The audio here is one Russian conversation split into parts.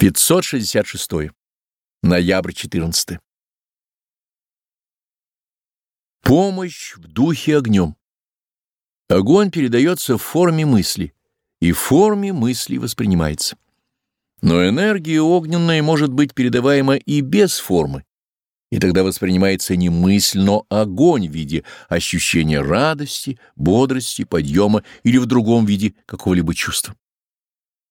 566. Ноябрь 14. Помощь в духе огнем. Огонь передается в форме мысли, и в форме мысли воспринимается. Но энергия огненная может быть передаваема и без формы, и тогда воспринимается не мысль, но огонь в виде ощущения радости, бодрости, подъема или в другом виде какого-либо чувства.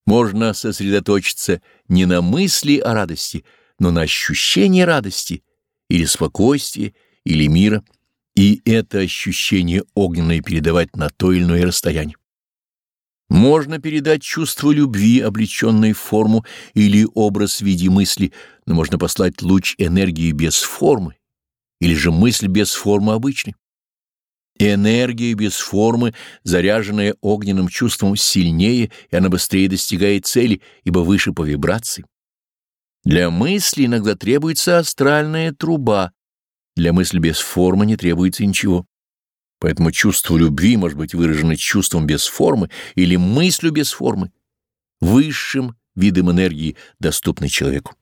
Можно сосредоточиться не на мысли о радости, но на ощущении радости или спокойствия, или мира, и это ощущение огненное передавать на то или иное расстояние. Можно передать чувство любви, облеченное в форму или образ в виде мысли, но можно послать луч энергии без формы, или же мысль без формы обычной. Энергия без формы, заряженная огненным чувством, сильнее, и она быстрее достигает цели, ибо выше по вибрации. Для мысли иногда требуется астральная труба, для мысли без формы не требуется ничего. Поэтому чувство любви может быть выражено чувством без формы или мыслью без формы, высшим видом энергии, доступной человеку.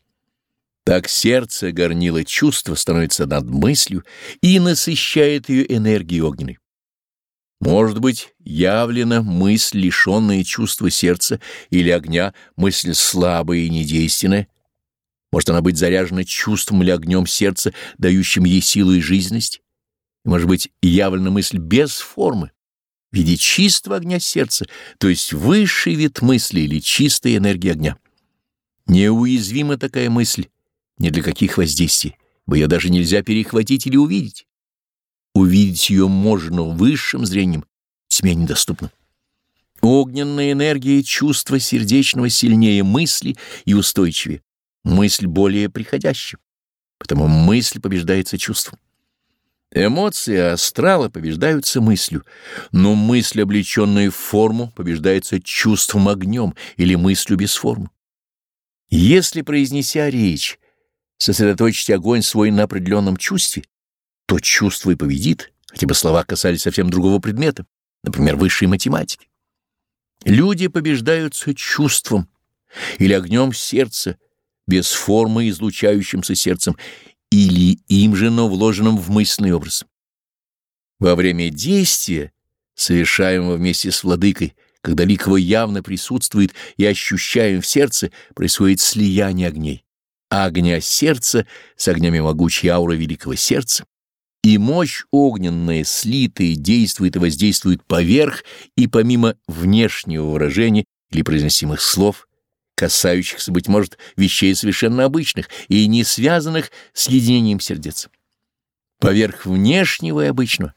Так сердце горнило чувства становится над мыслью и насыщает ее энергией огненной. Может быть, явлена мысль, лишенная чувства сердца или огня, мысль слабая и недейственная. Может она быть заряжена чувством или огнем сердца, дающим ей силу и жизненность. И может быть, явлена мысль без формы, в виде чистого огня сердца, то есть высший вид мысли или чистая энергия огня. Неуязвима такая мысль, ни для каких воздействий, ибо ее даже нельзя перехватить или увидеть. Увидеть ее можно высшим зрением, тьме недоступно. Огненная энергия чувства сердечного сильнее мысли и устойчивее, мысль более приходящая, потому мысль побеждается чувством. Эмоции астрала побеждаются мыслью, но мысль, облеченная в форму, побеждается чувством огнем или мыслью без формы. Если, произнеся речь, сосредоточить огонь свой на определенном чувстве, то чувство и победит, хотя бы слова касались совсем другого предмета, например, высшей математики. Люди побеждаются чувством или огнем сердца, без формы излучающимся сердцем, или им же, но вложенным в мысленный образ. Во время действия, совершаемого вместе с владыкой, когда лик его явно присутствует и ощущаем в сердце, происходит слияние огней огня сердца с огнями могучей ауры великого сердца, и мощь огненная, слитая, действует и воздействует поверх и помимо внешнего выражения или произносимых слов, касающихся, быть может, вещей совершенно обычных и не связанных с единением сердец. Поверх внешнего и обычного,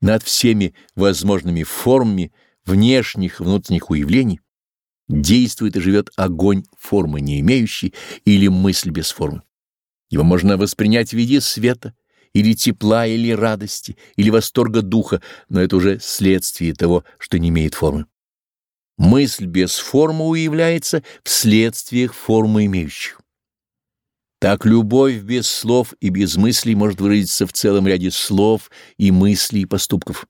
над всеми возможными формами внешних внутренних уявлений, действует и живет огонь, формы не имеющий, или мысль без формы. Его можно воспринять в виде света, или тепла, или радости, или восторга духа, но это уже следствие того, что не имеет формы. Мысль без формы уявляется в следствиях формы имеющих. Так любовь без слов и без мыслей может выразиться в целом ряде слов и мыслей и поступков.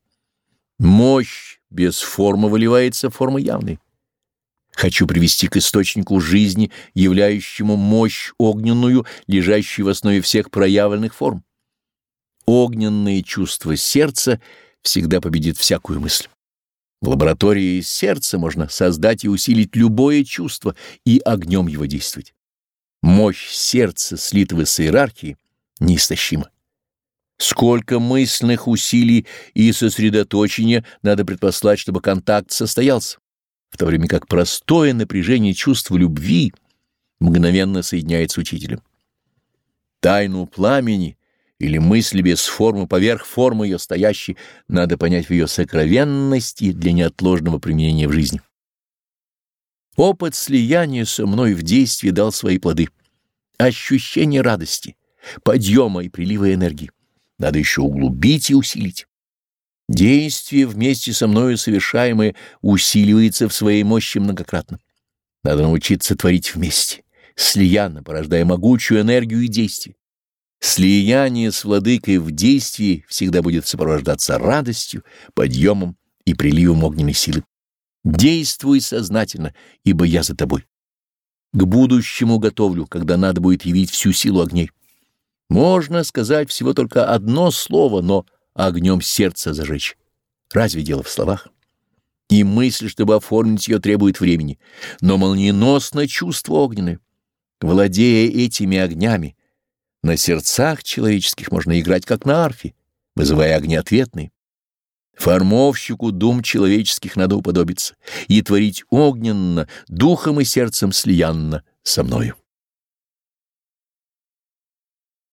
Мощь без формы выливается в формы явные. Хочу привести к источнику жизни, являющему мощь огненную, лежащую в основе всех проявленных форм. Огненное чувство сердца всегда победит всякую мысль. В лаборатории сердца можно создать и усилить любое чувство и огнем его действовать. Мощь сердца, слитого с иерархией, неистощима. Сколько мысленных усилий и сосредоточения надо предпослать, чтобы контакт состоялся в то время как простое напряжение чувства любви мгновенно соединяется с учителем. Тайну пламени или мысли без формы поверх формы ее стоящей надо понять в ее сокровенности для неотложного применения в жизни. Опыт слияния со мной в действии дал свои плоды. Ощущение радости, подъема и прилива энергии. Надо еще углубить и усилить. Действие вместе со мною совершаемое усиливается в своей мощи многократно. Надо научиться творить вместе, слиянно, порождая могучую энергию и действие. Слияние с владыкой в действии всегда будет сопровождаться радостью, подъемом и приливом огненной силы. Действуй сознательно, ибо я за тобой. к будущему готовлю, когда надо будет явить всю силу огней. Можно сказать всего только одно слово, но огнем сердце зажечь. Разве дело в словах? И мысль, чтобы оформить ее, требует времени, но молниеносно чувство огненное. Владея этими огнями, на сердцах человеческих можно играть как на арфе, вызывая огни ответные. Формовщику дум человеческих надо уподобиться и творить огненно, духом и сердцем слиянно со мною.